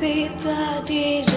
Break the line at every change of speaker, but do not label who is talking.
tapi tak di